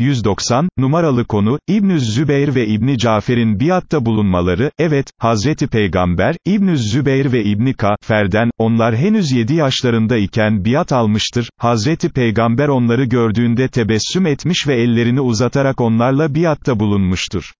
190, numaralı konu, İbnü Zübeyir ve İbni Cafer'in biatta bulunmaları, evet, Hazreti Peygamber, İbnü Zübeyir ve İbni Kafer'den, onlar henüz 7 yaşlarında iken biat almıştır, Hazreti Peygamber onları gördüğünde tebessüm etmiş ve ellerini uzatarak onlarla biatta bulunmuştur.